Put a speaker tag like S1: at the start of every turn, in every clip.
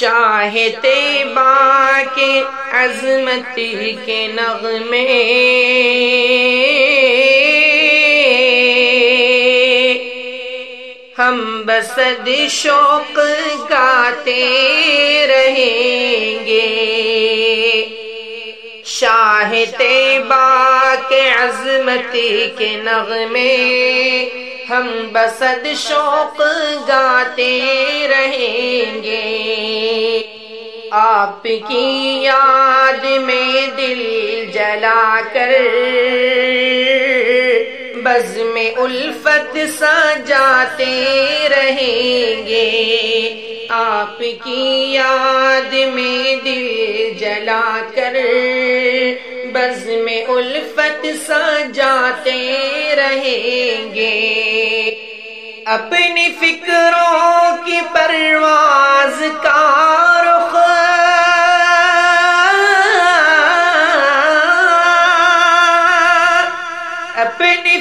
S1: شاہ تیبا کے عظمت کے نغمے۔ ہم بسد شوق گاتے رہیں گے۔ شاہ تیبا کے عظمت کے نغمے۔ ہم بسد شوق گاتے رہیں گے۔ آپ کی یاد میں دل جلا کر بز میں الفت سجاتے رہیں گے۔ آپ کی یاد میں دل جلا کر بز میں الفت سجاتے رہیں گے۔ اپنی فکروں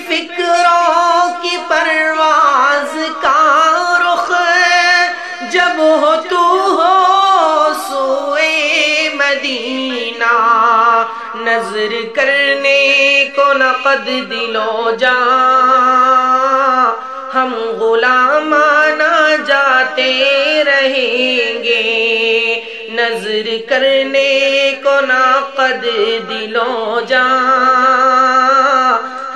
S1: فکروں کی پرواز کا رخ جب ہو تو ہو سوئے مدینہ۔ نظر کرنے کو نقد دلو جا۔ ہم غلامانہ جاتے رہیں گے۔ نظر کرنے کو ناقد دلوں جا۔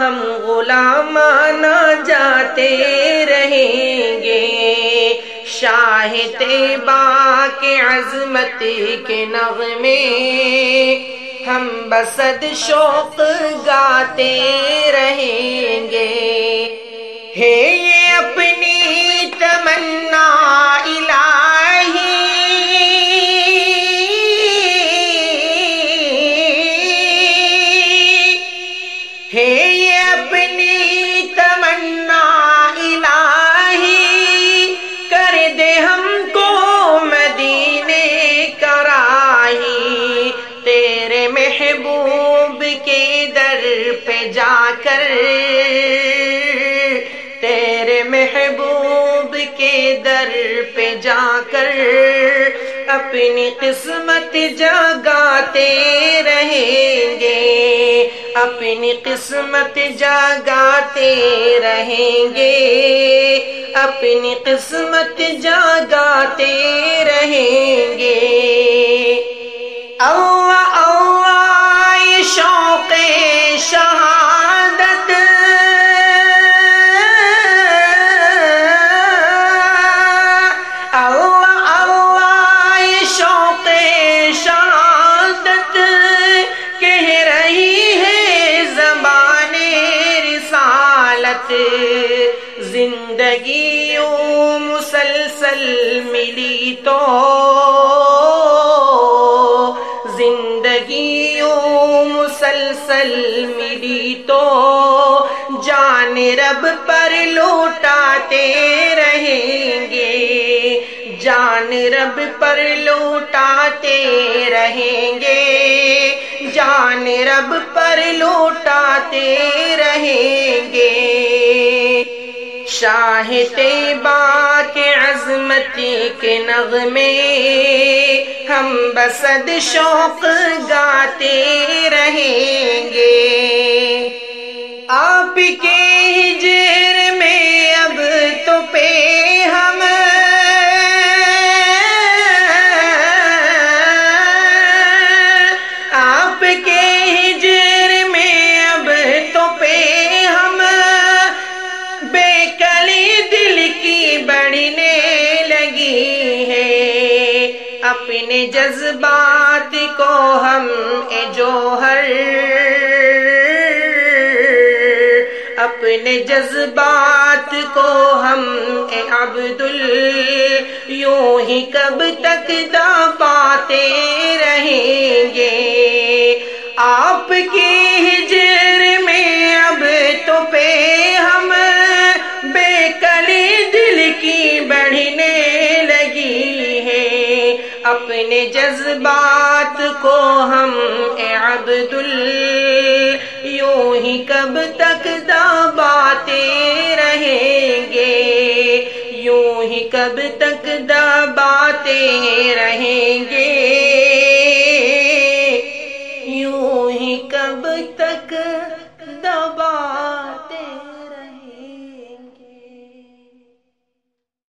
S1: ہم غلامانہ جاتے رہیں گے۔ شاہ تیبا کے عظمت کے نغمے ہم بسد شوق گاتے رہیں گے۔ ہے یہ اپنی تمنا الہی۔ ہے یہ اپنی تمنا الہی کر دے ہم کو مدینے کراہی تیرے محبوب کے در پہ جا کر تیرے محبوب کے در پہ جا کر اپنی قسمت جگاتے رہیں گے اپنی قسمت جگاتے رہیں گے۔ اپنی قسمت جگاتے رہیں گے۔ رسالت زندگی مسلسل ملی تو زندگیوں مسلسل ملی تو جان رب پر لوٹاتے رہیں گے جان رب پر لوٹاتے رہیں گے شان رب پر لوٹاتے رہیں گے۔ شاہ تیبا کے عظمتی کے نغمے ہم بسد شوق گاتے رہیں گے۔ آپ کے اپنے جذبات کو ہم اے جوہر اپنے جذبات کو ہم اے عبدال یوں ہی کب تک دباتے رہیں گے آپ کی اپنے جذبات کو ہم اے عبدال یوں ہی کب تک دباتے رہیں گے؟ یوں ہی کب تک دباتے رہیں گے؟